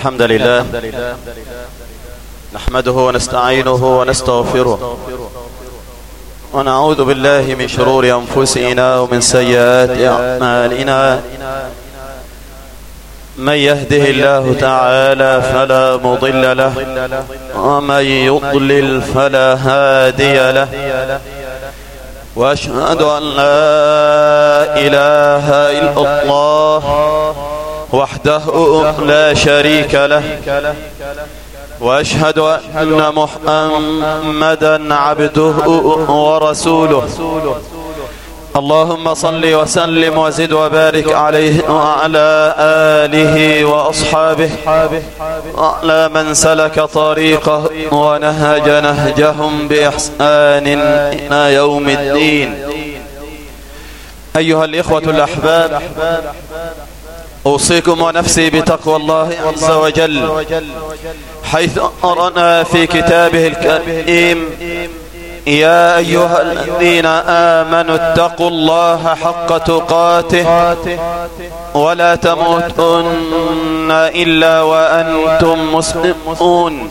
الحمد لله. نحمده ونستعينه ونستغفره. ونعوذ بالله من شرور أنفسنا ومن سيئات أعمالنا. من يهده الله تعالى فلا مضل له. ومن يضلل فلا هادي له. وأشهد أن لا إله إلا الله. وحده لا شريك له. وأشهد أن محمدا عبده ورسوله. اللهم صل وسلم وزد وبارك عليه وعلى آله وأصحابه. وعلى من سلك طريقه ونهج نهجهم بإحسان إلى يوم الدين. أيها الإخوة الأحباب أوصيكم ونفسي بتقوى الله عز وجل. حيث أرنا في كتابه الكريم يا أيها الذين آمنوا اتقوا الله حق تقاته ولا تموتن إلا وأنتم مسلمون.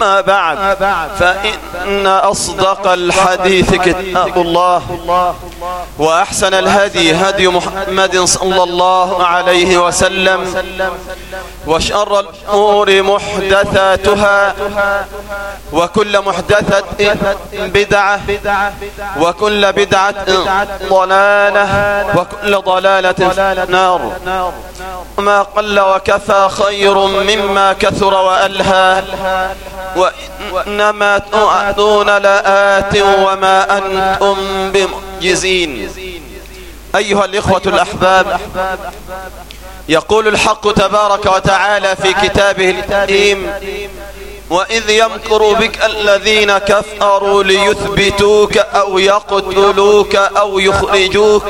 ما بعد فإن أصدق الحديث كتاب الله. وأحسن الهدي هدي محمد صلى الله عليه وسلم. وشر الأمور محدثاتها وكل محدثة بدعة وكل بدعة ضلالة وكل ضلالة في النار. ما قل وكفى خير مما كثر وألهى وإنما توعدون لآت وما أنتم بمعجزين. أيها الإخوة الأحباب يقول الحق تبارك وتعالى في كتابه الكريم وإذ يمكر بك الذين كفروا ليثبتوك أو يقتلوك أو يخرجوك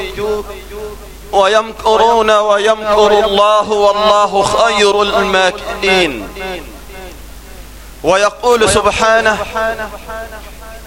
ويمكرون ويمكر الله والله خير الماكرين. ويقول سبحانه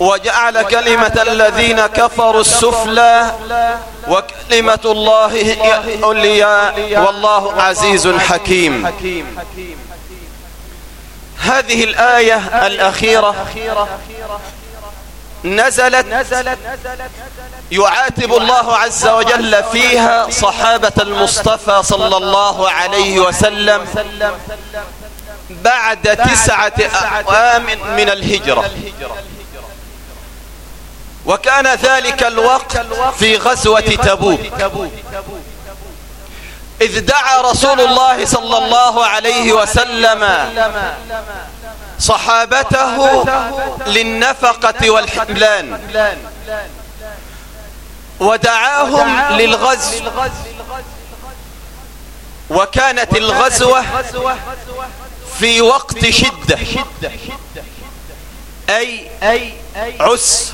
وجعل كلمة الذين كفروا السفلى وكلمة الله هي العليا والله عزيز حكيم. هذه الآية الأخيرة نزلت يعاتب الله عز وجل فيها صحابة المصطفى صلى الله عليه وسلم بعد تسعة أعوام من الهجرة. وكان ذلك الوقت في غزوة تبوك. إذ دعا رسول الله صلى الله عليه وسلم صحابته للنفقة والحملان. ودعاهم للغزو. وكانت الغزوة في وقت شدة. أي عس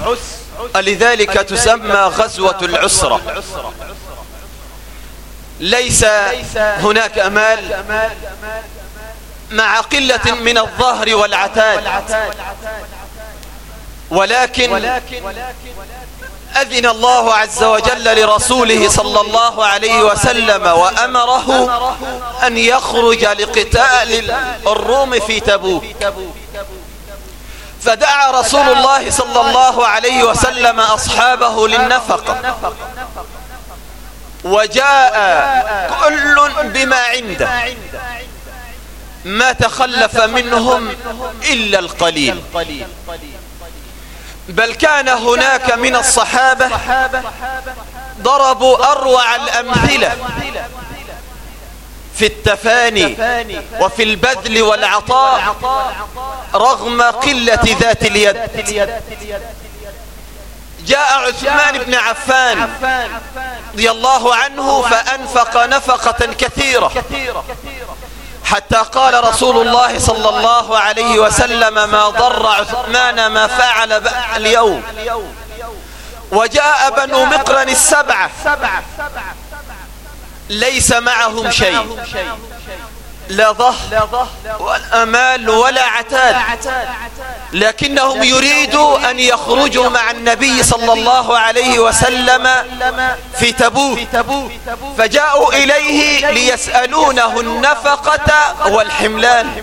لذلك تسمى غزوة العسرة. ليس هناك مال مع قلة من الظهر والعتاد. ولكن أذن الله عز وجل لرسوله صلى الله عليه وسلم وأمره أن يخرج لقتال الروم في تبوك. فدعا رسول الله صلى الله عليه وسلم أصحابه للنفقة. وجاء كل بما عنده. ما تخلف منهم إلا القليل. بل كان هناك من الصحابة ضربوا أروع الأمثلة. في التفاني وفي البذل والعطاء رغم قلة ذات اليد. جاء عثمان بن عفان رضي الله عنه فأنفق نفقة كثيرة حتى قال رسول الله صلى الله عليه وسلم ما ضر عثمان ما فعل اليوم. وجاء بنو مقرن السبعة ليس معهم شيء. لا ظهر ولا مال ولا عتاد لكنهم يريدوا أن يخرجوا مع النبي صلى الله عليه وسلم في تبوك. فجاءوا إليه ليسألونه النفقة والحملان.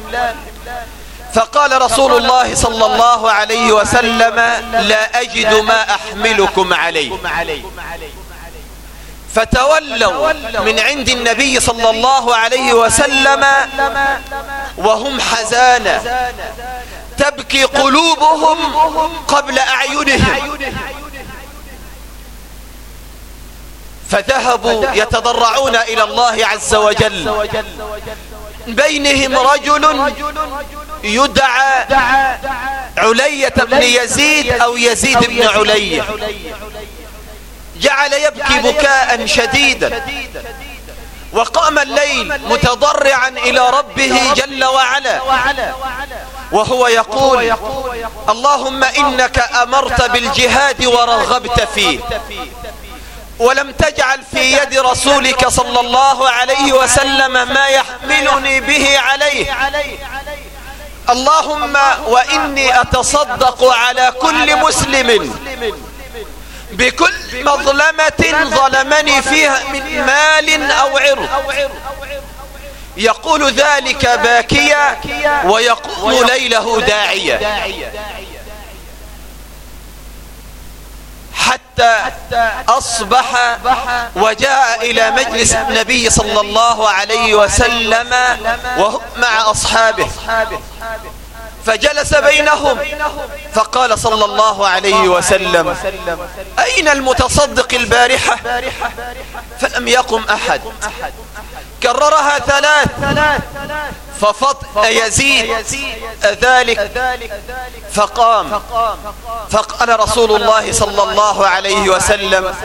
فقال رسول الله صلى الله عليه وسلم لا أجد ما أحملكم عليه. فتولوا من عند النبي صلى الله عليه وسلم وهم حزانا تبكي قلوبهم قبل أعينهم. فذهبوا يتضرعون إلى الله عز وجل. بينهم رجل يدعى علية بن يزيد أو يزيد بن علية. جعل يبكي بكاء شديدا. وقام الليل متضرعا إلى ربه جل وعلا. وهو يقول اللهم إنك أمرت بالجهاد ورغبت فيه. ولم تجعل في يد رسولك صلى الله عليه وسلم ما يحملني به عليه. اللهم وإني أتصدق على كل مسلم. بكل مظلمة ظلمني فيها من مال أو عرض. يقول ذلك باكيا ويقوم ليله داعيا حتى أصبح وجاء إلى مجلس النبي صلى الله عليه وسلم وهم مع أصحابه. فجلس بينهم. فقال صلى الله عليه وسلم أين المتصدق البارحة؟ فلم يقم أحد. كررها ثلاث. ففط يزيد. ذلك فقام. فقال رسول الله صلى الله عليه وسلم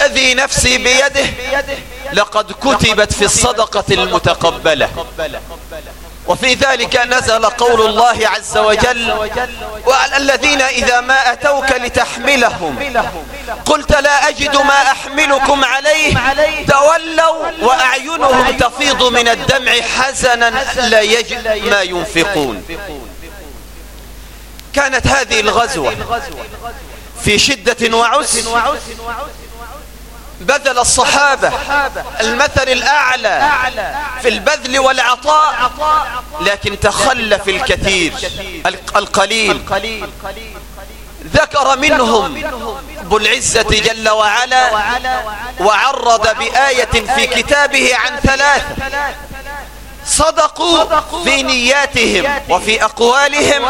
أذي نفسي بيده. لقد كتبت في الصدقة المتقبلة. وفي ذلك نزل قول الله عز وجل وعلى الذين إذا ما أتوك لتحملهم قلت لا أجد ما أحملكم عليه تولوا وأعينهم تفيض من الدمع حزنا لا يجد ما ينفقون. كانت هذه الغزوة في شدة وعسر بذل الصحابة المثل الأعلى في البذل والعطاء لكن تخلف الكثير القليل. ذكر منهم ابو العزة جل وعلا وعرض بآية في كتابه عن ثلاث صدقوا في نياتهم وفي أقوالهم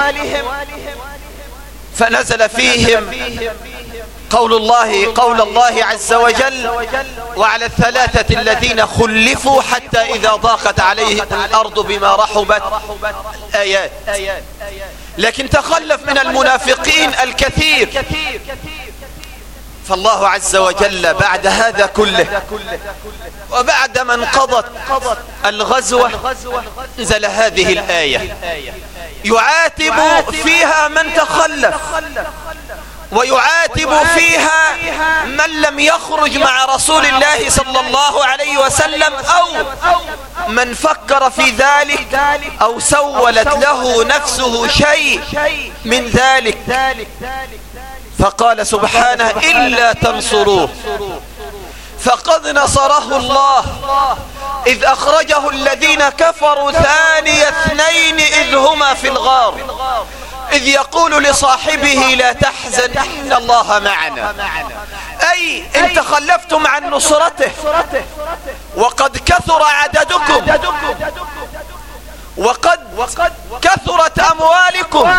فنزل فيهم قول الله قول الله عز وجل وعلى الثلاثة الذين خلفوا حتى إذا ضاقت عليهم الأرض بما رحبت. آيات. لكن تخلف من المنافقين الكثير. فالله عز وجل بعد هذا كله وبعد ما انقضت الغزوة نزل هذه الآية. يعاتب فيها من تخلف. ويعاتب فيها من لم يخرج مع رسول الله صلى الله عليه وسلم أو من فكر في ذلك أو سولت له نفسه شيء من ذلك. فقال سبحانه إلا تنصروه فقد نصره الله. إذ أخرجه الذين كفروا ثاني اثنين إذ هما في الغار. إذ يقول لصاحبه لا تحزن إن الله معنا. أي إن تخلفتم عن نصرته وقد كثر عددكم وقد كثرت أموالكم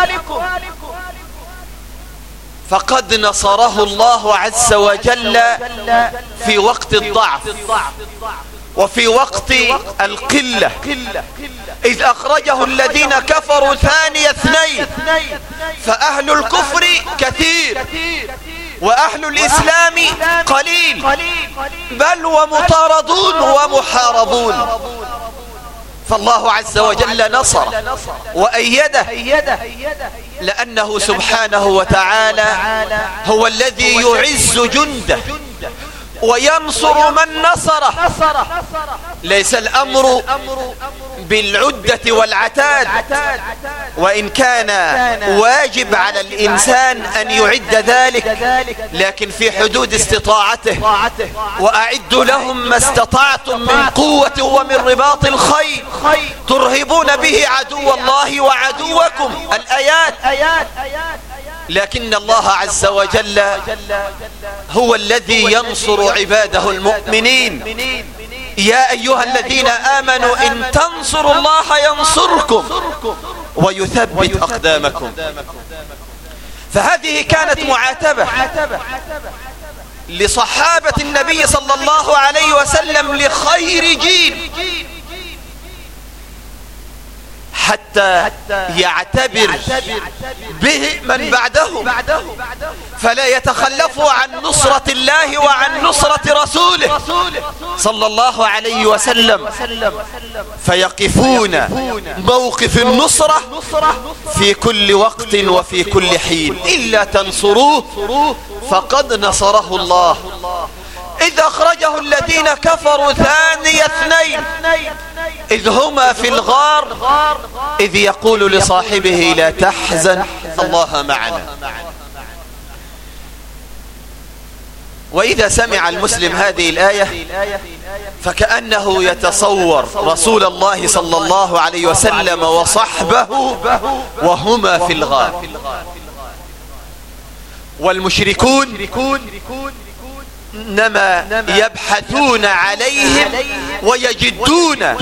فقد نصره الله عز وجل في وقت الضعف. وفي وقت القلة. إذ أخرجه الذين كفروا ثاني اثنين. فأهل الكفر كثير. وأهل الإسلام قليل. بل ومطاردون ومحاربون. فالله عز وجل نصر وأيده. لأنه سبحانه وتعالى هو الذي يعز جنده. وينصر من نصره. ليس الأمر بالعدة والعتاد. وإن كان واجب على الإنسان أن يعد ذلك لكن في حدود استطاعته. وأعدوا لهم ما استطعتم من قوة ومن رباط الخير. ترهبون به عدو الله وعدوكم. الآيات لكن الله عز وجل هو الذي ينصر عباده المؤمنين. يا أيها الذين آمنوا إن تنصروا الله ينصركم ويثبت أقدامكم. فهذه كانت معاتبة لصحابة النبي صلى الله عليه وسلم لخير جيل. حتى يعتبر به من بعدهم. فلا يتخلفوا عن نصرة الله وعن نصرة رسوله. صلى الله عليه وسلم. فيقفون موقف النصرة في كل وقت وفي كل حين. إلا تنصروه فقد نصره الله. إذ أخرجه الذين كفروا ثاني اثنين. إذ هما في الغار إذ يقول لصاحبه لا تحزن الله معنا. وإذا سمع المسلم هذه الآية فكأنه يتصور رسول الله صلى الله عليه وسلم وصحبه وهما في الغار. والمشركون إنما يبحثون عليهم ويجدون.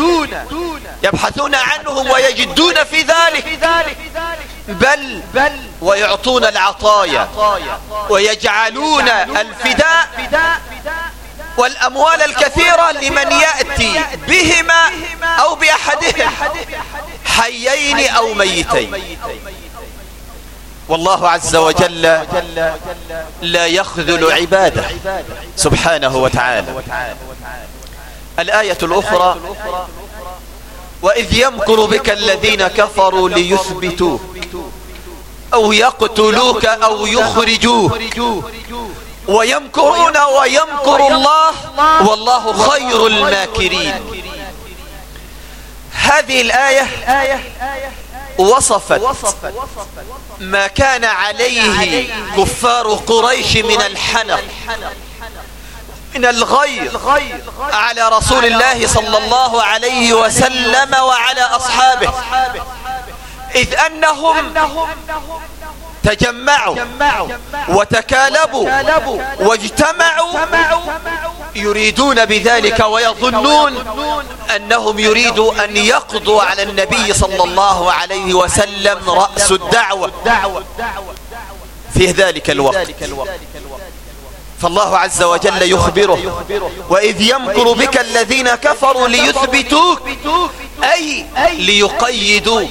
يبحثون عنهم ويجدون في ذلك. بل ويعطون العطايا ويجعلون الفداء والأموال الكثيرة لمن يأتي بهما أو بأحدهم حيين أو ميتين. والله عز وجل لا يخذل عباده. سبحانه وتعالى. الآية الأخرى وإذ يمكر بك الذين كفروا ليثبتوك أو يقتلوك أو يخرجوك ويمكرون ويمكر الله والله خير الماكرين. هذه الآية وصفت ما كان عليه كفار قريش من الحنق من الغير على رسول الله صلى الله عليه وسلم وعلى أصحابه. إذ أنهم تجمعوا وتكالبوا واجتمعوا يريدون بذلك ويظنون أنهم يريدوا أن يقضوا على النبي صلى الله عليه وسلم رأس الدعوة في ذلك الوقت. فالله عز وجل يخبره. وإذ يمكر بك الذين كفروا ليثبتوك أي ليقيدوك.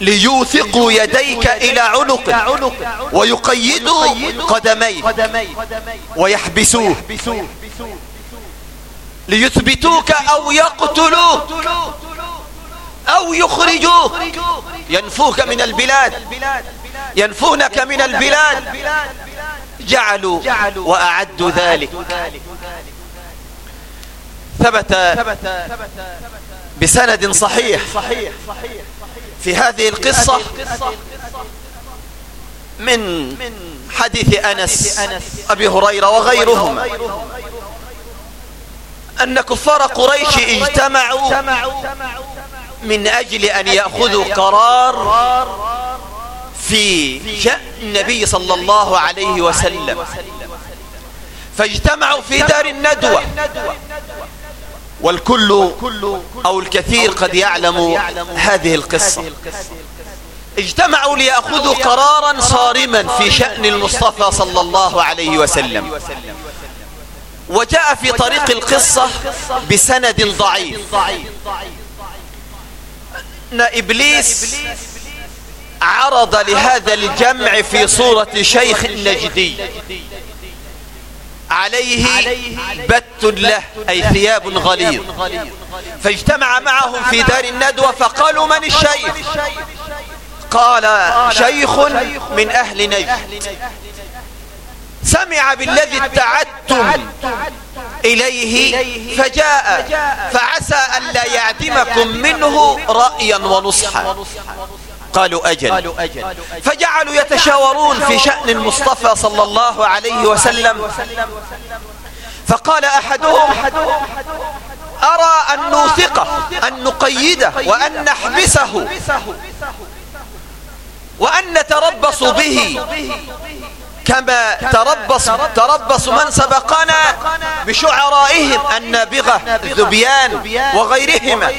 ليوثقوا يديك إلى عنقك ويقيدوا قدميك ويحبسوه ليثبتوك أو يقتلوك أو يخرجوك. ينفوك من البلاد. ينفونك من البلاد. جعلوا وأعدوا ذلك. ثبت بسند صحيح. في هذه القصة من حديث أنس أبي هريرة وغيرهما. أن كفار قريش اجتمعوا من أجل أن يأخذوا قرار في شأن النبي صلى الله عليه وسلم. فاجتمعوا في دار الندوة. والكل أو الكثير قد يعلم هذه القصة. اجتمعوا ليأخذوا قرارا صارما في شأن المصطفى صلى الله عليه وسلم. وجاء في طريق القصة بسند ضعيف. أن إبليس عرض لهذا الجمع في صورة شيخ نجدي. عليه بت له أي ثياب غليظ. فاجتمع معهم في دار الندوة فقالوا من الشيخ؟ قال شيخ من أهل نجد سمع بالذي اتعدتم إليه فجاء فعسى أن لا يعدمكم منه رأيا ونصحا. قالوا أجل. فجعلوا يتشاورون في شأن المصطفى صلى الله عليه وسلم. فقال أحدهم أرى أن نوثقه أن نقيده وأن نحبسه وأن نتربص به. كما تربص تربص من سبقنا بشعرائهم النابغة الذبيان وغيرهما.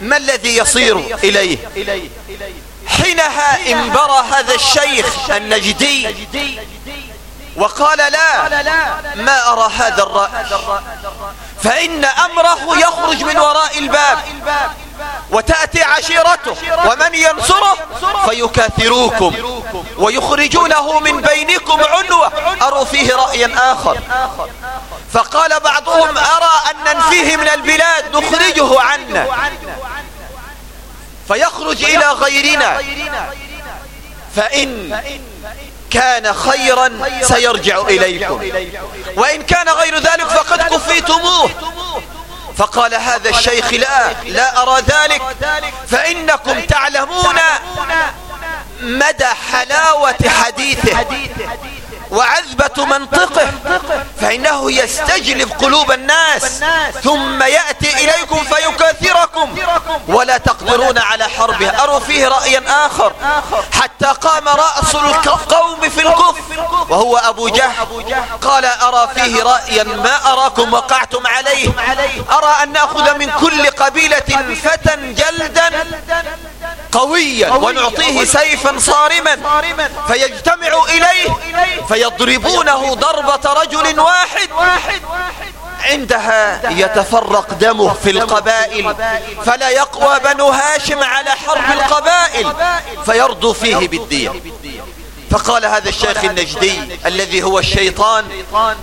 ما الذي يصير إليه؟ حينها انبرى هذا الشيخ النجدي. وقال لا ما أرى هذا الرأي. فإن أمره يخرج من وراء الباب. وتأتي عشيرته. ومن ينصره؟ فيكاثروكم. ويخرجونه من بينكم عنوة أروا فيه رأيا آخر. فقال بعضهم أرى أن ننفيه من البلاد نخرجه عنا. فيخرج إلى غيرنا. فإن كان خيرا سيرجع إليكم. وإن كان غير ذلك فقد كفيتموه. فقال هذا الشيخ لا لا أرى ذلك. فإنكم تعلمون مدى حلاوة حديثه. وعذبة منطقه فإنه يستجلب قلوب الناس ثم يأتي إليكم فيكاثركم. ولا تقدرون على حربه أروا فيه رأيا آخر. حتى قام رأس القوم في الكفر وهو أبو جهل. قال أرى فيه رأيا ما أراكم وقعتم عليه. أرى أن نأخذ من كل قبيلة فتى جلدا. قويا ونعطيه سيفا صارما. فيجتمع إليه فيضربونه ضربة رجل واحد. عندها يتفرق دمه في القبائل فلا يقوى بنو هاشم على حرب القبائل فيرضو فيه بالدين. فقال هذا الشيخ النجدي الذي هو الشيطان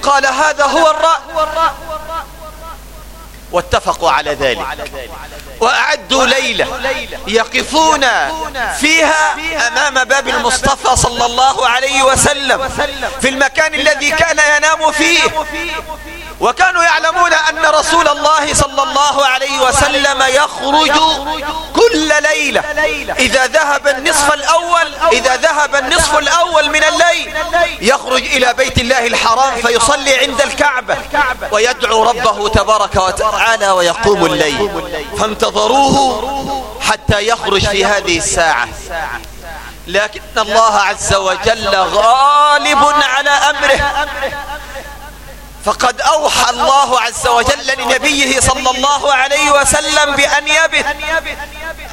قال هذا هو الرأي. واتفقوا على ذلك. وأعدوا ليلة يقفون فيها أمام باب المصطفى صلى الله عليه وسلم. في المكان الذي كان ينام فيه. وكانوا يعلمون أن رسول الله صلى الله عليه وسلم يخرج كل ليلة. إذا ذهب النصف الأول إذا ذهب النصف الأول من الليل يخرج إلى بيت الله الحرام فيصلي عند الكعبة ويدعو ربه تبارك وتعالى ويقوم الليل. فانتظروه حتى يخرج في هذه الساعة. لكن الله عز وجل غالب على أمره. فقد أوحى الله عز وجل لنبيه صلى الله عليه وسلم بأن يبت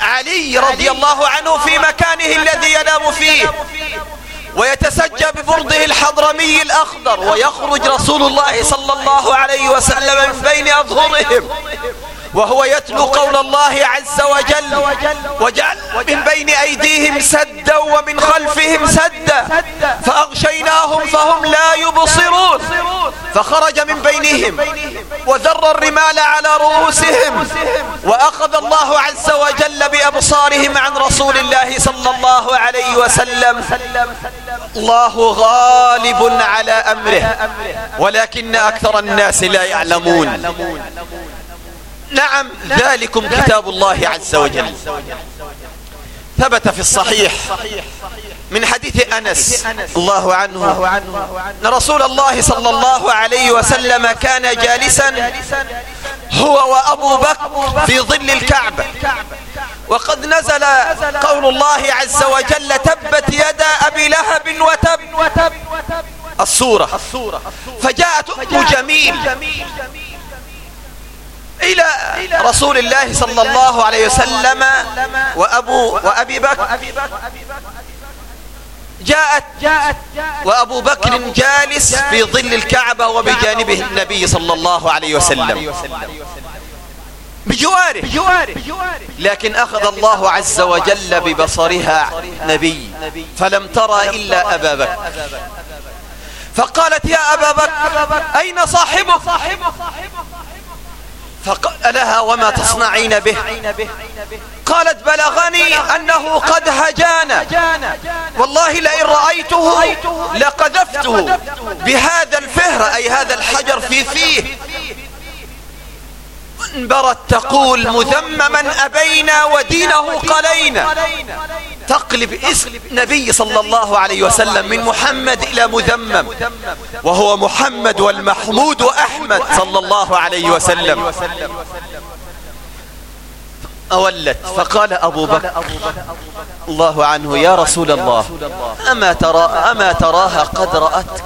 علي رضي الله عنه في مكانه الذي ينام فيه ويتسجى ببرده الحضرمي الأخضر ويخرج رسول الله صلى الله عليه وسلم من بين أظهرهم. وهو يتلو قول الله عز وجل. وجعل من بين أيديهم سدا ومن خلفهم سدا. فأغشيناهم فهم لا يبصرون. فخرج من بينهم وذر الرمال على رؤوسهم. وأخذ الله عز وجل بأبصارهم عن رسول الله صلى الله عليه وسلم. الله غالب على أمره. ولكن أكثر الناس لا يعلمون. نعم ذلكم كتاب الله عز وجل. ثبت في الصحيح. من حديث أنس الله عنه أن رسول الله صلى الله عليه وسلم كان جالسا هو وأبو بكر في ظل الكعبة وقد نزل قول الله عز وجل تبت يدا أبي لهب وتب. الصورة. فجاءت أم جميل. إلى رسول الله صلى الله عليه وسلم وأبو وأبي بكر. جاءت وأبو بكر جالس في ظل الكعبة وبجانبه النبي صلى الله عليه وسلم. بجواره. لكن أخذ الله عز وجل ببصرها نبي. فلم ترى إلا أبا بكر. فقالت يا أبا بكر أين صاحبك؟ فقال لها وما تصنعين به. قالت بلغني أنه قد هجانا. والله لئن رأيته لقذفته بهذا الفهر أي هذا الحجر في فيه. انبرت تقول مذمما أبينا ودينه قلينا. تقلب إسم نبي صلى الله عليه وسلم من محمد إلى مذمم وهو محمد والمحمود أحمد صلى الله عليه وسلم. أولت فقال أبو بكر الله عنه يا رسول الله أما, ترى أما تراها قد رأتك؟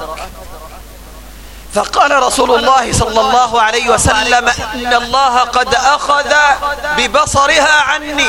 فقال رسول الله صلى الله عليه وسلم إن الله قد أخذ ببصرها عني.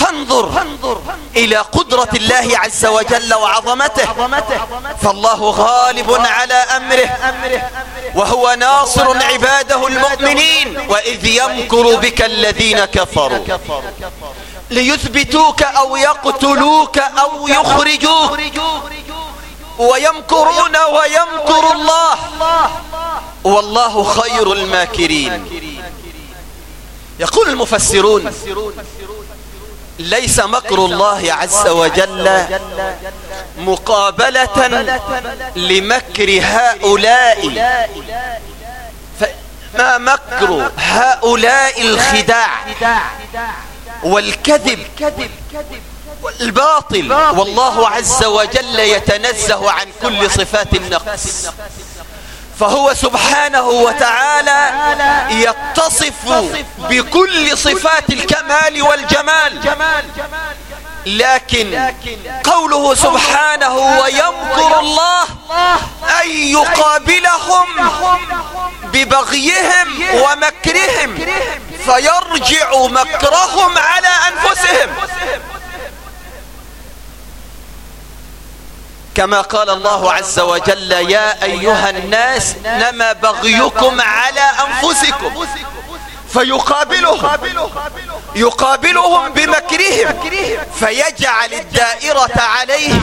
فانظر إلى قدرة الله عز وجل وعظمته. فالله غالب على أمره وهو ناصر عباده المؤمنين وإذ يمكر بك الذين كفروا. ليثبتوك أو يقتلوك أو يخرجوك. ويمكرون ويمكر الله. والله خير الماكرين. يقول المفسرون ليس مكر الله عز وجل مقابلة لمكر هؤلاء. ما مكر هؤلاء الخداع والكذب والباطل؟ والله عز وجل يتنزه عن كل صفات النقص. فهو سبحانه وتعالى يتصف بكل صفات الكمال والجمال. لكن قوله سبحانه ويمكر الله أن يقابلهم ببغيهم ومكرهم فيرجع مكرهم على أنفسهم. كما قال الله عز وجل يا أيها الناس نما بغيكم على أنفسكم فيقابلهم يقابلهم بمكرهم فيجعل الدائرة عليهم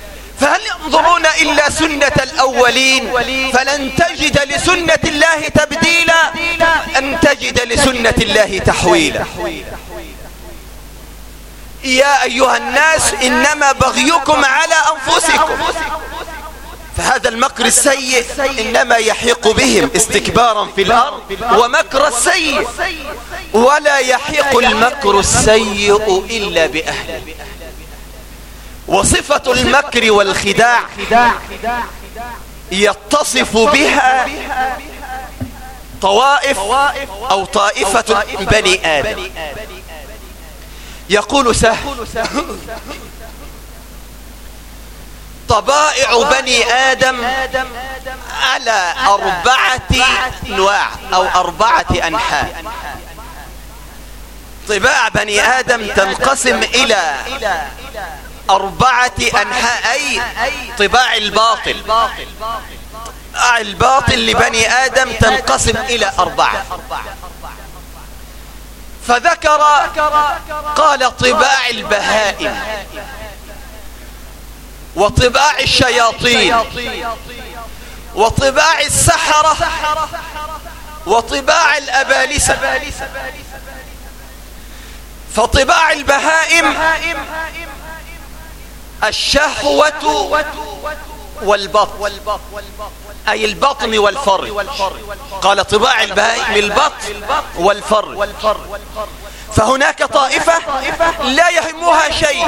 فهل ينظرون إلا سنة الأولين؟ فلن تجد لسنة الله تبديلا. أن تجد لسنة الله تحويلا. يا أيها الناس إنما بغيكم على أنفسكم. فهذا المكر السيء إنما يحيق بهم استكبارا في الأرض ومكر السيء. ولا يحيق المكر السيء إلا بأهله. وصفة المكر والخداع يتصف بها طوائف أو طائفة بني آدم. يقول سهل طبائع بني آدم على أربعة أنواع أو أربعة أنحاء. طباع بني آدم تنقسم إلى أربعة أنحاء أي طباع الباطل. الباطل لبني آدم تنقسم إلى أربعة. فذكر قال طباع البهائم وطباع الشياطين وطباع السحرة وطباع الأبالسة. فطباع البهائم الشهوة والبطن. أي البطن والفرج. قال طباع البهائم البطن والفرج. فهناك طائفة لا يهمها شيء.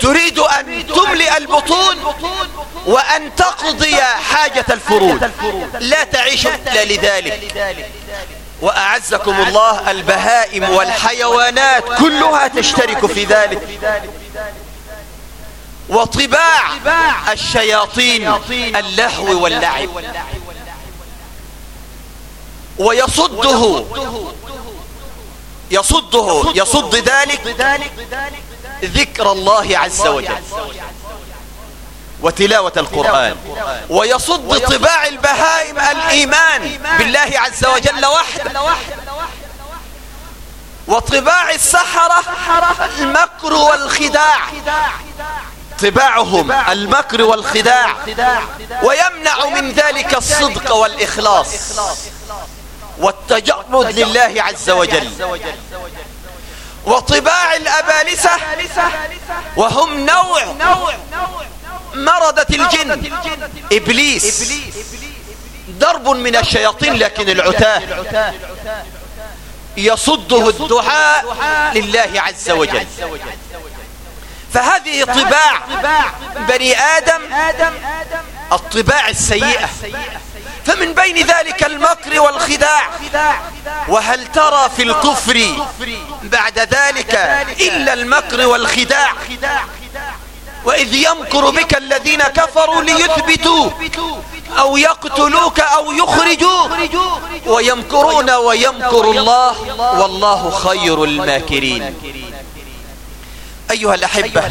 تريد أن تملئ البطون وأن تقضي حاجة الفروج. لا تعيش إلا لذلك. وأعزكم الله البهائم والحيوانات كلها تشترك في ذلك. وطباع الشياطين اللهو واللعب. ويصده يصده يصد ذلك ذكر الله عز وجل. وتلاوة القرآن. ويصد طباع البهائم الإيمان بالله عز وجل وحده. وطباع السحرة المكر والخداع. طباعهم المكر والخداع ويمنع من ذلك الصدق والإخلاص. والتجرد لله عز وجل. وطباع الأبالسة وهم نوع مردة الجن. إبليس ضرب من الشياطين لكن العتاة يصده الدعاء لله عز وجل. فهذه طباع بني آدم الطباع السيئة. فمن بين ذلك المكر والخداع. وهل ترى في الكفر بعد ذلك إلا المكر والخداع؟ وإذ يمكر بك الذين كفروا ليثبتوا أو يقتلوك أو يخرجوا ويمكرون ويمكر الله والله خير الماكرين. أيها الأحبة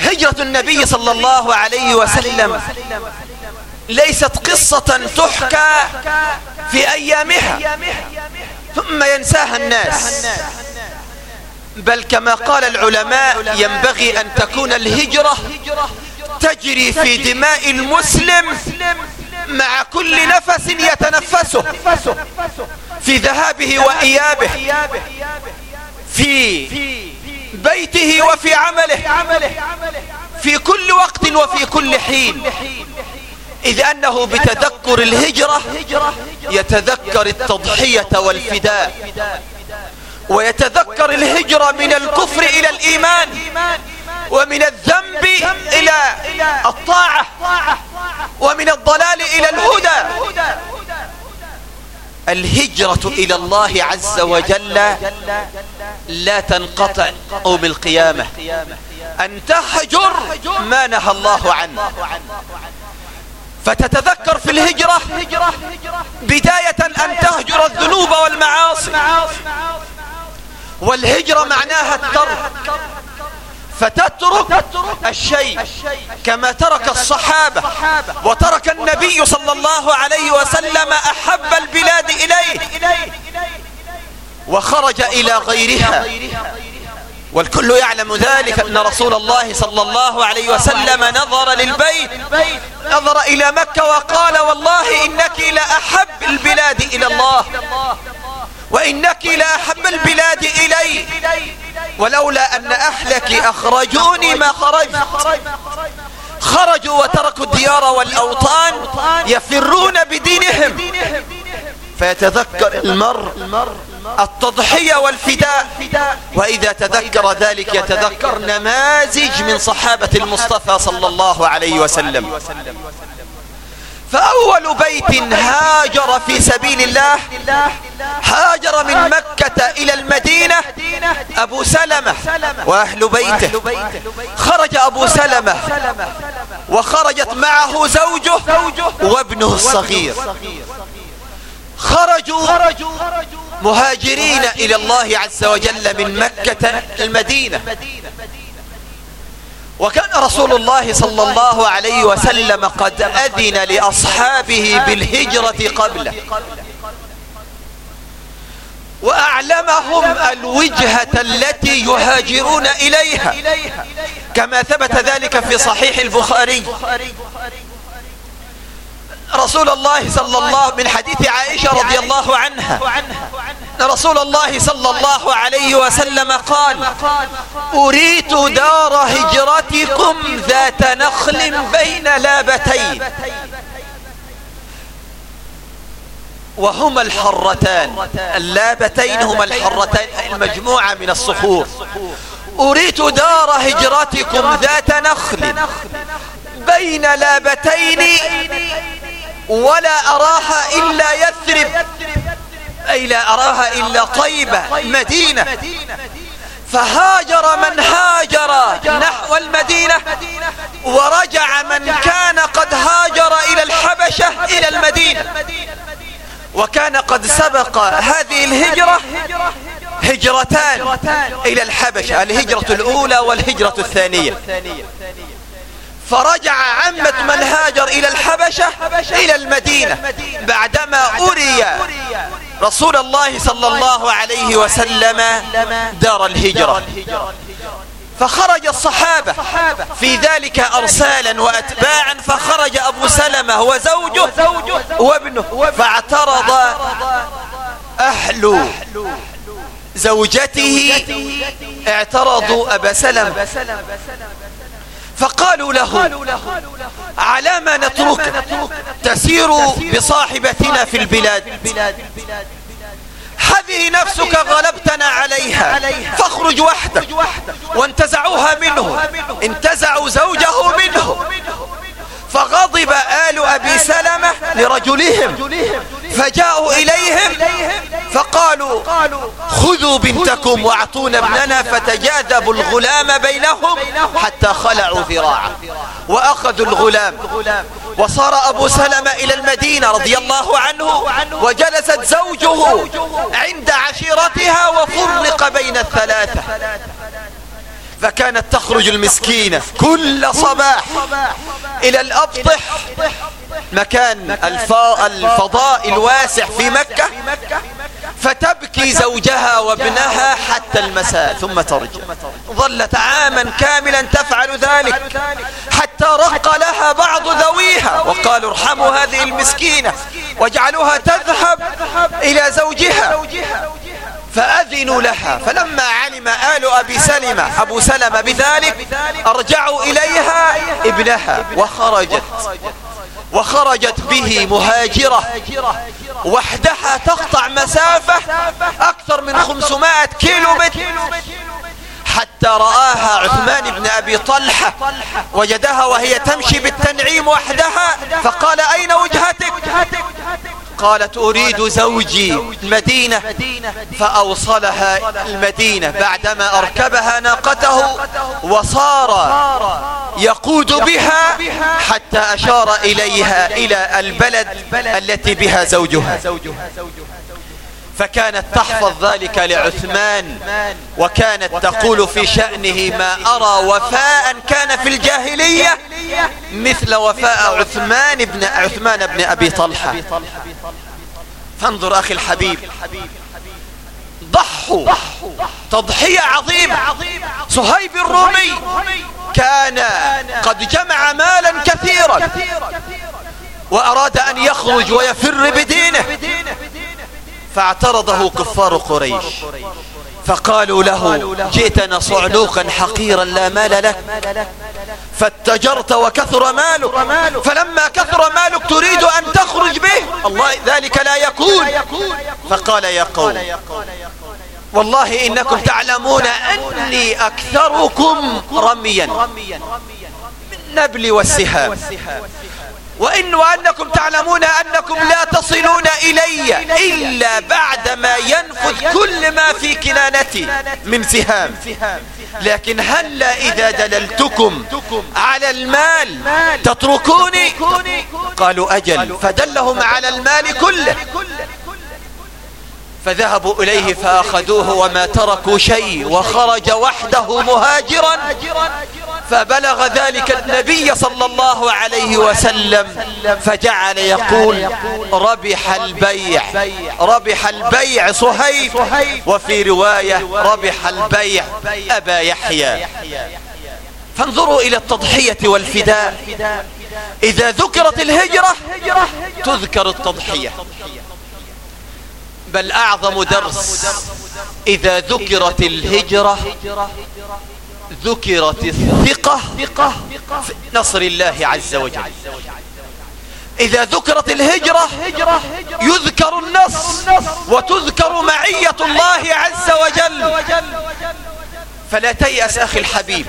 هجرة النبي صلى الله عليه وسلم ليست قصة تحكى في أيامها ثم ينساها الناس. بل كما قال العلماء ينبغي أن تكون الهجرة تجري في دماء المسلم مع كل نفس يتنفسه في ذهابه وإيابه في بيته وفي عمله في كل وقت وفي كل حين. إذ أنه بتذكر الهجرة يتذكر التضحية والفداء ويتذكر الهجرة من الكفر إلى الإيمان ومن الذنب إلى الطاعة ومن الضلال إلى الهدى. الهجرة إلى الله عز وجل لا تنقطع يوم القيامة. أن تهجر ما نهى الله عنه. فتتذكر في الهجرة بداية أن تهجر الذنوب والمعاصي. والهجرة معناها الترك. فتترك الشيء كما ترك الصحابة وترك النبي صلى الله عليه وسلم أحب البلاد إليه وخرج إلى غيرها والكل يعلم ذلك أن رسول الله صلى الله عليه وسلم نظر للبيت نظر إلى مكة وقال والله إنك لأحب البلاد إلى الله وإنك لأحب البلاد إلي ولولا أن أهلك أخرجوني ما خرجت. خرجوا وتركوا الديار والأوطان يفرون بدينهم. فيتذكر المر التضحية والفداء. وإذا تذكر ذلك يتذكر نماذج من صحابة المصطفى صلى الله عليه وسلم. فأول بيت هاجر في سبيل الله هاجر من مكة إلى المدينة أبو سلمة وأهل بيته. خرج أبو سلمة وخرجت معه زوجه وابنه الصغير. خرجوا مهاجرين إلى الله عز وجل من مكة المدينة. وكان رسول الله صلى الله عليه وسلم قد أذن لأصحابه بالهجرة قبله. وأعلمهم الوجهة التي يهاجرون إليها. كما ثبت ذلك في صحيح البخاري. رسول الله صلى الله من حديث عائشة رضي الله عنها. رسول الله صلى الله عليه وسلم قال أريت دار هجرتكم ذات نخل بين لابتين. وهما الحرتان. اللابتين هما الحرتان المجموعة من الصخور. أريت دار هجرتكم ذات نخل بين لابتين ولا أراها إلا يثرب. أي لا أراها إلا طيبة مدينة. فهاجر من هاجر نحو المدينة ورجع من كان قد هاجر إلى الحبشة إلى المدينة. وكان قد سبق هذه الهجرة هجرتان إلى الحبشة الهجرة الأولى والهجرة الثانية. فرجع عمة من هاجر إلى الحبشة إلى المدينة بعدما أري رسول الله صلى الله عليه وسلم دار الهجرة. فخرج الصحابة في ذلك أرسالا وأتباعا فخرج أبو سلمة وزوجه وابنه فاعترض أهل زوجته اعترضوا أبا سلمة. فقالوا له على ما نترك تسير بصاحبتنا في البلاد. هذه نفسك غلبتنا عليها فاخرج وحدك وانتزعوها منه انتزعوا زوجه منه. فغضب آل أبي سلمة لرجلهم. فجاءوا إليهم فقالوا خذوا بنتكم واعطونا ابننا فتجاذبوا الغلام بينهم حتى خلعوا ذراعه. وأخذوا الغلام. وصار أبو سلمة إلى المدينة رضي الله عنه وجلست زوجه عند عشيرتها وفرق بين الثلاثة. فكانت تخرج المسكينة كل صباح إلى الأبطح مكان الفضاء الواسع في مكة فتبكي زوجها وابنها حتى المساء ثم ترجع. ظلت عاما كاملا تفعل ذلك حتى رق لها بعض ذويها وقالوا ارحموا هذه المسكينة واجعلوها تذهب إلى زوجها. فأذنوا لها. فلما علم آل أبي سلمة أبو سلمة بذلك أرجعوا إليها ابنها. وخرجت. وخرجت به مهاجرة. وحدها تقطع مسافة أكثر من 500 كيلو متر حتى رآها عثمان بن أبي طلحة. وجدها وهي تمشي بالتنعيم وحدها. فقال أين وجهتك؟ قالت أريد زوجي المدينة. فأوصلها المدينة. بعدما أركبها ناقته وصار يقود بها حتى أشار إليها إلى البلد التي بها زوجها. فكانت تحفظ ذلك لعثمان وكانت تقول في شأنه ما أرى وفاء كان في الجاهلية مثل وفاء عثمان بن عثمان بن أبي طلحة. فانظر أخي الحبيب. ضحوا. تضحية عظيمة. صهيب الرومي كان قد جمع مالا كثيرا. وأراد أن يخرج ويفر بدينه. فاعترضه كفار قريش. فقالوا له جئتنا صعلوقا حقيرا لا مال لك فاتجرت وكثر مالك. فلما كثر مالك تريد أن تخرج به. الله ذلك لا يكون. فقال يا قوم والله إنكم تعلمون أني أكثركم رميا. من نبل والسهام وإن وأنكم تعلمون أنكم لا تصلون إلي إلا بعدما ينفذ كل ما في كنانتي من سهام. لكن هل إذا دللتكم على المال تتركوني؟ قالوا أجل. فدلهم على المال كله. فذهبوا إليه فأخذوه وما تركوا شيء وخرج وحده مهاجرا. فبلغ ذلك النبي صلى الله عليه وسلم فجعل يقول ربح البيع. ربح البيع. صهيب. وفي رواية ربح البيع أبا يحيى. فانظروا إلى التضحية والفداء. إذا ذكرت الهجرة تذكر التضحية. بل أعظم درس إذا ذكرت الهجرة ذكرت الثقة في نصر الله عز وجل. إذا ذكرت الهجرة يذكر النص وتذكر معية الله عز وجل. فلا تيأس أخي الحبيب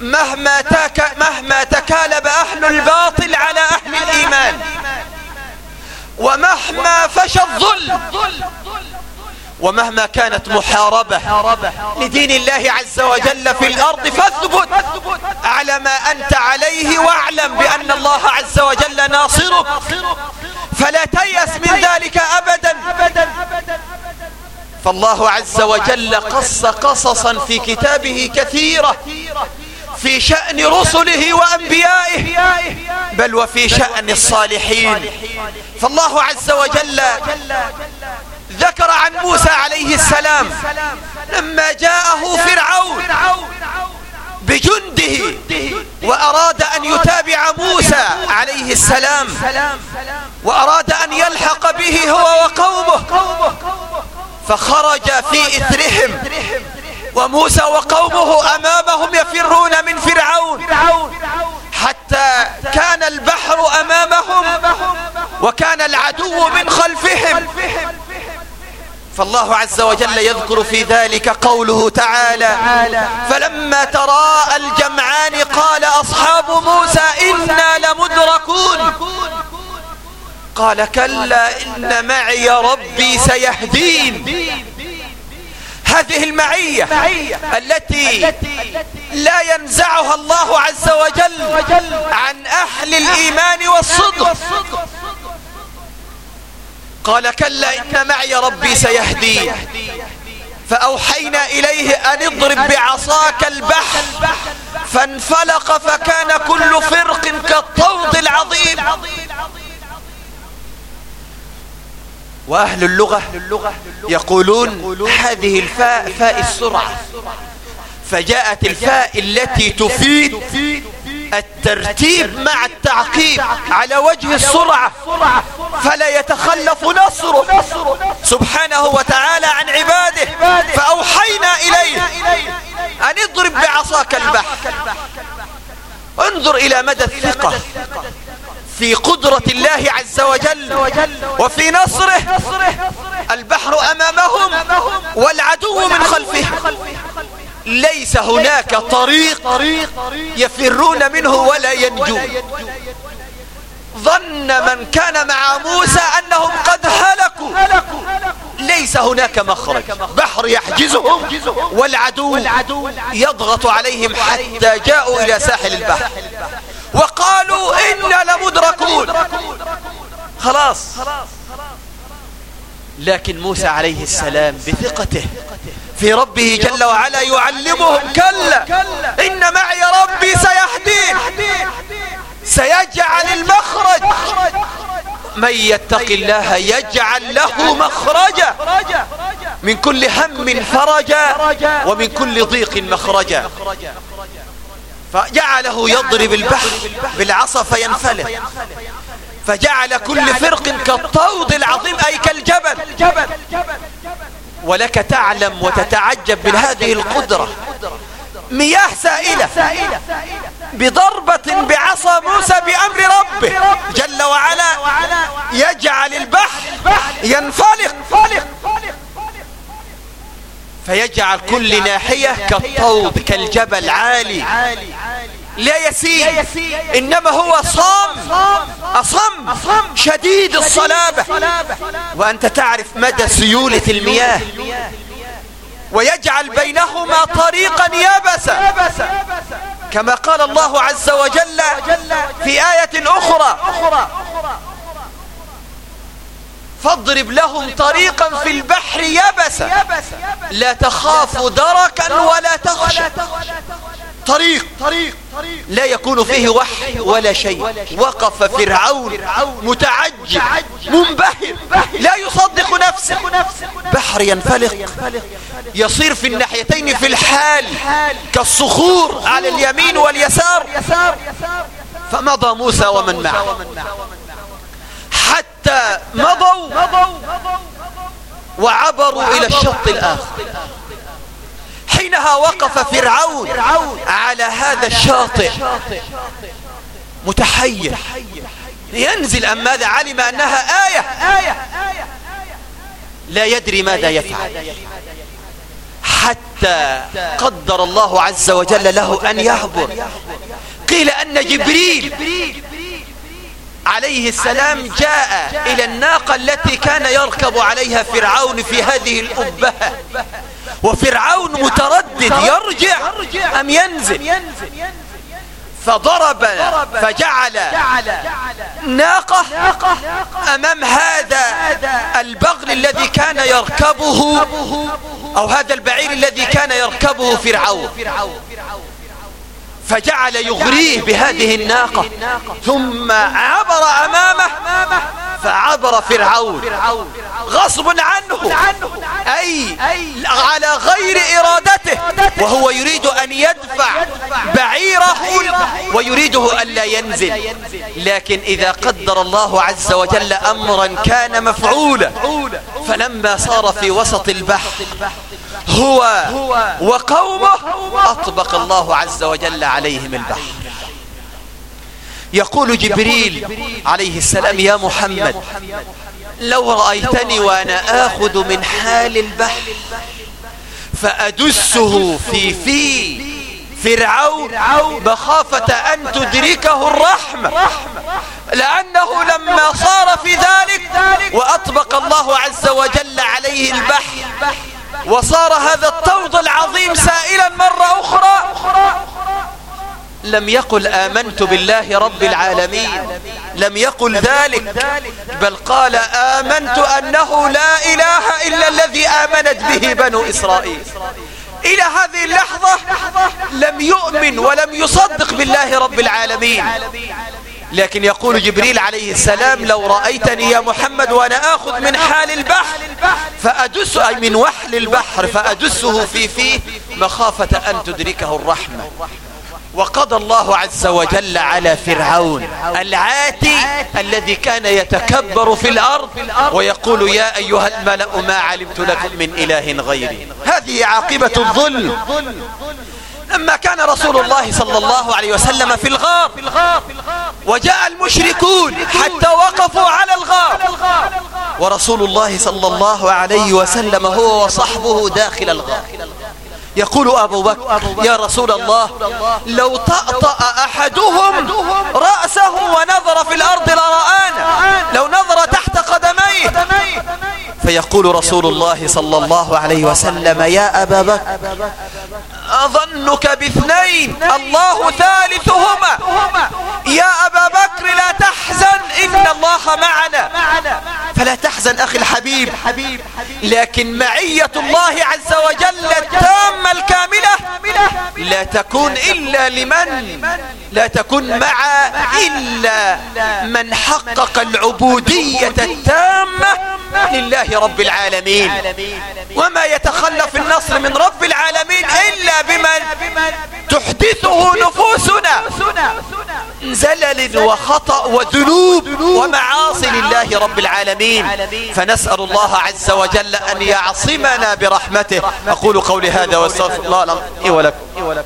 مهما, تك مهما تكالب أهل الباطل على أهل الإيمان ومهما فشى الظلم ومهما كانت محاربة لدين الله عز وجل في الأرض فاثبت. على ما أنت عليه واعلم بأن الله عز وجل ناصرك فلا تيأس من ذلك أبدا. فالله عز وجل قص قصصا في كتابه كثيرة. في شأن رسله وأنبيائه. بل وفي شأن الصالحين. فالله عز وجل ذكر عن موسى عليه السلام لما جاءه فرعون بجنده وأراد أن يتابع موسى عليه السلام وأراد أن يلحق به هو وقومه فخرج في إثرهم وموسى وقومه أمامهم يفرون من فرعون حتى كان البحر أمامهم وكان العدو من خلفهم فالله عز وجل يذكر في ذلك قوله تعالى فلما تراءى الجمعان قال أصحاب موسى إنا لمدركون. قال كلا إن معي ربي سيهدين. هذه المعية التي لا ينزعها الله عز وجل عن أهل الإيمان والصدق. قال كلا إن معي ربي سيهدي. فأوحينا إليه أن اضرب بعصاك البحر. فانفلق فكان كل فرق كالطود العظيم. وأهل اللغة يقولون هذه الفاء فاء السرعة. فجاءت الفاء التي تفيد الترتيب مع التعقيب على وجه السرعة فلا يتخلف نصره. سبحانه وتعالى عن عباده فأوحينا إليه أن اضرب بعصاك البحر. انظر إلى مدى الثقة في قدرة الله عز وجل وفي نصره. البحر أمامهم والعدو من خلفهم ليس هناك طريق يفرون منه ولا ينجو. ظن من كان مع موسى أنهم قد هلكوا. ليس هناك مخرج. بحر يحجزهم والعدو يضغط عليهم حتى جاءوا إلى ساحل البحر. وقالوا إنا لمدركون. خلاص. لكن موسى عليه السلام بثقته في ربه جل وعلا يعلمهم كلا. إن معي ربي سيهدين. سيجعل المخرج. من يتق الله يجعل له مخرجا. من كل هم فرجا. ومن كل ضيق مخرجا. فجعله يضرب البحر بالعصا فينفلت فجعل كل فرق كالطود العظيم أي كالجبل. ولك تعلم وتتعجب من هذه القدرة. مياه سائلة بضربة بعصا موسى بأمر ربه. جل وعلا يجعل البحر ينفلق. فيجعل كل ناحية كالطود كالجبل عالي. لا يسير إنما هو صام. شديد الصلابة. وأنت تعرف مدى سيولة المياه. ويجعل بينهما طريقا يبسا كما قال الله عز وجل في آية أخرى. فاضرب لهم طريقا في البحر يبسا لا تخاف دركا ولا تخشى. طريق لا يكون فيه وحي ولا شيء. وقف فرعون متعجب منبهر لا يصدق نفسه. بحر ينفلق يصير في الناحيتين في الحال كالصخور على اليمين واليسار. فمضى موسى ومن معه. حتى مضوا وعبروا إلى الشط الآخر. حينها وقف فرعون على هذا الشاطئ. متحير. ينزل أم ماذا علم أنها آية؟ لا يدري ماذا يفعل. حتى قدر الله عز وجل له أن يعبر قيل أن جبريل عليه السلام جاء إلى الناقة التي كان يركب عليها فرعون في هذه الأبهة. وفرعون متردد يرجع أم ينزل؟ فضرب فجعل ناقة أمام هذا البغل الذي كان يركبه أو هذا البعير الذي كان يركبه فرعون. فجعل يغريه بهذه الناقة. ثم عبر أمامه فعبر فرعون. غصب عنه أي على غير إرادته. وهو يريد أن يدفع بعيره ويريده ألا ينزل. لكن إذا قدر الله عز وجل أمرا كان مفعولا فلما صار في وسط البحر هو وقومه أطبق الله عز وجل عليهم البحر يقول جبريل عليه السلام يا محمد لو رأيتني وأنا آخذ من حال البحر فأدسه في في فرعون مخافة أن تدركه الرحمة. لأنه لما صار في ذلك وأطبق الله عز وجل عليه البحر وصار هذا الطود العظيم سائلا مرة أخرى. لم يقل آمنت بالله رب العالمين. لم يقل ذلك. بل قال آمنت أنه لا إله إلا الذي آمنت به بنو إسرائيل. إلى هذه اللحظة لم يؤمن ولم يصدق بالله رب العالمين. لكن يقول جبريل عليه السلام لو رأيتني يا محمد وأنا آخذ من حال البحر فأدس أي من وحل البحر فأدسه في فيه مخافة أن تدركه الرحمة. وقضى الله عز وجل على فرعون العاتي الذي كان يتكبر في الأرض ويقول يا أيها الملأ ما علمت لكم من إله غيري. هذه عاقبة الظلم. لما كان رسول الله صلى الله عليه وسلم في الغار. وجاء المشركون حتى وقفوا على الغار. ورسول الله صلى الله عليه وسلم هو وصحبه داخل الغار. يقول أبو بكر يا رسول الله لو طأطأ أحدهم رأسه ونظر في الأرض لرآنا. لو نظر تحت قدميه. فيقول رسول الله صلى الله عليه وسلم يا أبا بكر أظنك باثنين الله ثالثهما. يا أبا بكر لا تحزن إن الله معنا. فلا تحزن أخي الحبيب لكن معية الله عز وجل التامة الكاملة لا تكون إلا لمن؟ لا تكون مع إلا من حقق العبودية التامة لله رب العالمين. وما يتخلف النصر من رب العالمين إلا بمن تحدثه نفوسنا. زلل وخطأ وذنوب ومعاصي لله رب العالمين. فنسأل الله عز وجل أن يعصمنا برحمته. أقول قولي هذا وأستغفر الله لي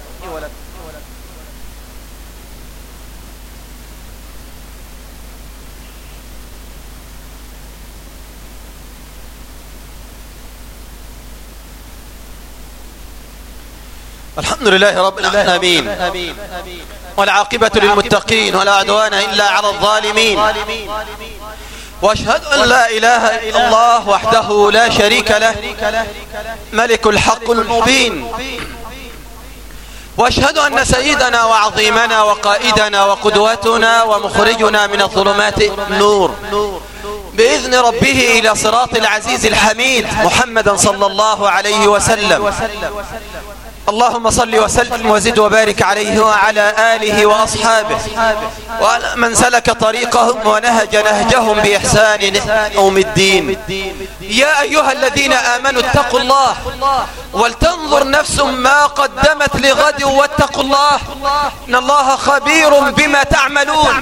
الحمد لله رب العالمين. والعاقبة للمتقين ولا عدوان إلا على الظالمين. وأشهد أن لا إله إلا الله وحده لا شريك له ملك الحق المبين. وأشهد أن سيدنا وعظيمنا وقائدنا وقدوتنا ومخرجنا من الظلمات نور بإذن ربه إلى صراط العزيز الحميد محمدا صلى الله عليه وسلم. اللهم صل وسلم وزد وبارك عليه وعلى آله وأصحابه. ومن سلك طريقهم ونهج نهجهم بإحسان يوم الدين. يا أيها الذين آمنوا اتقوا الله ولتنظر نفس ما قدمت لغد واتقوا الله. إن الله خبير بما تعملون.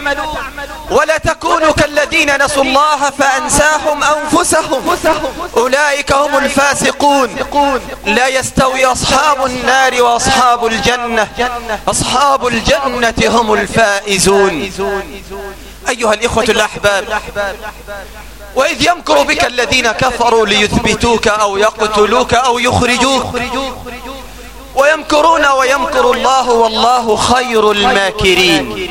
ولا تكونوا كالذين نسوا الله فأنساهم أنفسهم. أولئك هم الفاسقون. لا يستوي أصحاب النار. وأصحاب الجنة أصحاب الجنة هم الفائزون. أيها الإخوة الأحباب وإذ يمكر بك الذين كفروا ليثبتوك أو يقتلوك أو يخرجوك ويمكرون ويمكر الله والله خير الماكرين.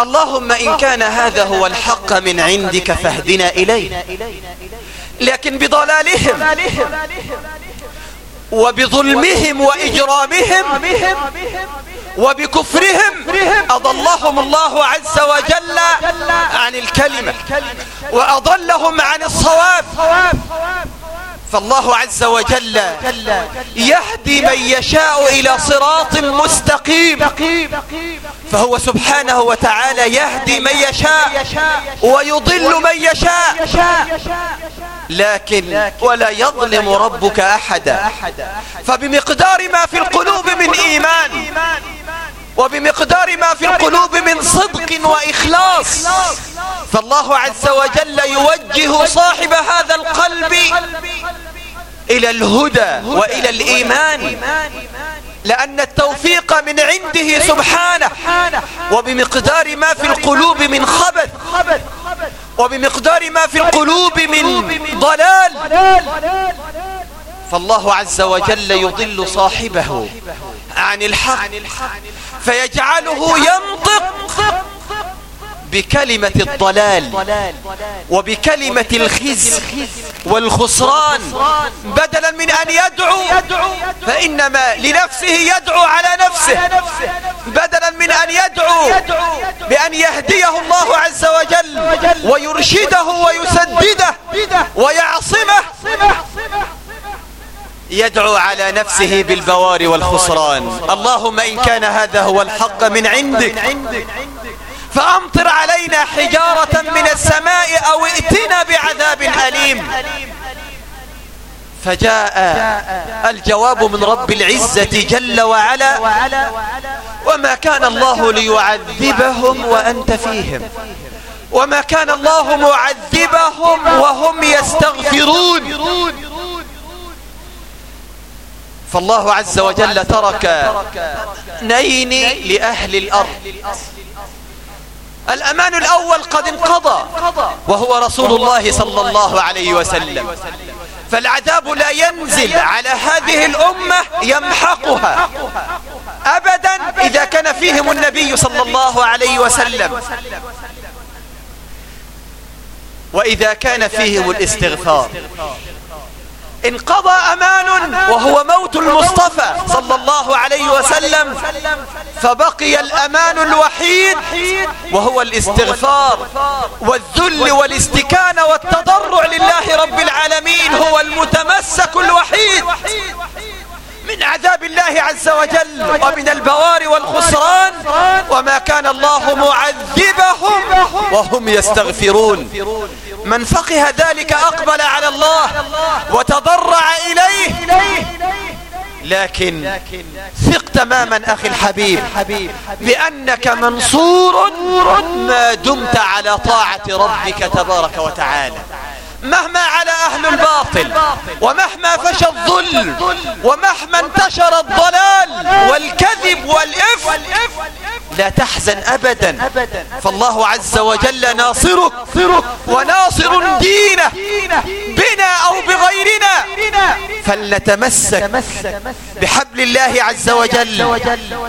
اللهم إن كان هذا هو الحق من عندك فاهدنا إليه. لكن بضلالهم وبظلمهم وإجرامهم وبكفرهم أضلهم الله عز وجل عن الكلمة. وأضلهم عن الصواب. فالله عز وجل يهدي من يشاء إلى صراط مستقيم. فهو سبحانه وتعالى يهدي من يشاء ويضل من يشاء. لكن ولا يظلم ربك أحدا. فبمقدار ما في القلوب من إيمان وبمقدار ما في القلوب من صدق وإخلاص. فالله عز وجل يوجه صاحب هذا القلب إلى الهدى وإلى الإيمان. لأن التوفيق من عنده سبحانه. وبمقدار ما في القلوب من خبث. وبمقدار ما في القلوب من ضلال. فالله عز وجل يضل صاحبه. عن الحق فيجعله ينطق بكلمة الضلال وبكلمة الخزي والخسران. بدلا من أن يدعو فإنما لنفسه يدعو على نفسه. بدلا من أن يدعو بأن يهديه الله عز وجل ويرشده ويسدده ويعصمه يدعو على نفسه بالبوار. والخسران. اللهم إن كان هذا هو الحق من عندك فأمطر علينا حجارة من السماء أو ائتنا بعذاب أليم. فجاء الجواب من رب العزة جل وعلا وما كان الله ليعذبهم وأنت فيهم. وما كان الله معذبهم وهم يستغفرون. فالله عز وجل ترك نين لأهل الأرض. الأمان الأول قد انقضى. وهو رسول الله صلى الله عليه وسلم. فالعذاب لا ينزل على هذه الأمة يمحقها. أبدا إذا كان فيهم النبي صلى الله عليه وسلم. وإذا كان فيهم الاستغفار. انقضى أمان وهو موت المصطفى صلى الله عليه وسلم فبقي الأمان الوحيد وهو الاستغفار. والذل والاستكانة والتضرع لله رب العالمين هو المتمسك الوحيد من عذاب الله عز وجل ومن البوار والخسران وما كان الله معذبهم وهم يستغفرون. من فقه ذلك أقبل على الله وتضرع إليه. لكن ثق تماما أخي الحبيب بأنك منصور ما دمت على طاعة ربك تبارك وتعالى. مهما على أهل الباطل ومهما فشى الظلم ومهما انتشر الضلال والكذب والإف لا تحزن أبدا. فالله عز وجل ناصرك وناصر دينه بنا أو بغيرنا. فلنتمسك بحبل الله عز وجل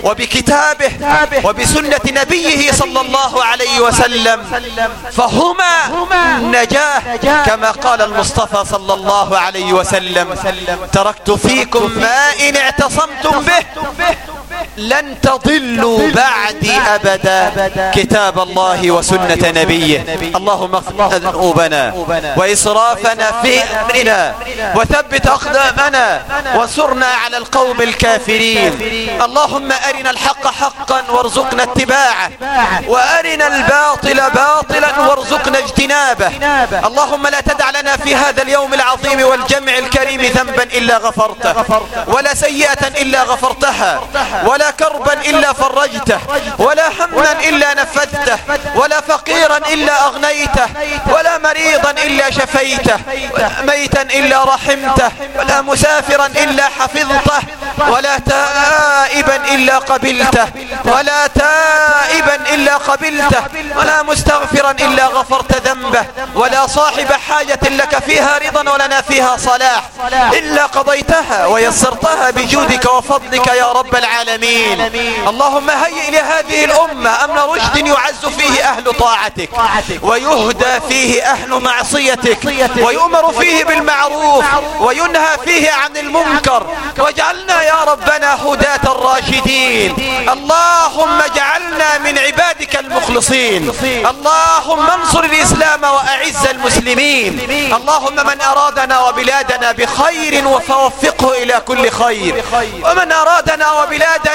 وبكتابه وبسنة نبيه صلى الله عليه وسلم. فهما نجاة كما قال المصطفى صلى الله عليه وسلم. تركت فيكم ما إن اعتصمتم به لن تضلوا بعدي أبدا. كتاب الله وسنة نبيه. اللهم اغفر ذنوبنا وإسرافنا في أمرنا. وثبت أقدامنا. وانصرنا على القوم الكافرين. اللهم أرنا الحق حقا وارزقنا اتباعه. وأرنا الباطل باطلا وارزقنا اجتنابه. اللهم لا تدع لنا في هذا اليوم العظيم والجمع الكريم ذنبا إلا غفرته. ولا سيئة إلا غفرتها. ولا كربا إلا فرجته ولا هما إلا نفذته ولا فقيرا إلا أغنيته ولا مريضا إلا شفيته ولا ميتا إلا رحمته ولا مسافرا إلا حفظته ولا تائبا إلا قبلته ولا تائبا إلا قبلته ولا مستغفرا إلا غفرت ذنبه ولا صاحب حاجة لك فيها رضا ولنا فيها صلاح. إلا قضيتها ويسرتها بجودك وفضلك يا رب العالمين. اللهم هيئ لهذه الأمة أمن رشد يعز فيه أهل طاعتك ويهدى فيه أهل معصيتك ويؤمر فيه بالمعروف وينهى فيه عن المنكر. واجعلنا يا ربنا هداة الراشدين. اللهم اجعلنا من عبادك المخلصين. اللهم انصر الإسلام وأعز المسلمين. اللهم من أرادنا وبلادنا بخير فوفقه إلى كل خير. ومن أرادنا وبلادنا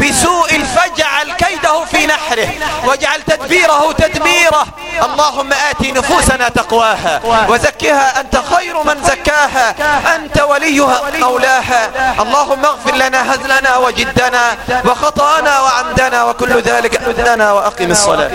بسوء فاجعل كيده في نحره واجعل تدبيره تدميره. اللهم آت نفوسنا تقواها وزكها أنت خير من زكاها. أنت وليها مولاها. اللهم اغفر لنا هزلنا وجدنا وخطأنا وعمدنا وكل ذلك أذننا وأقم الصلاة.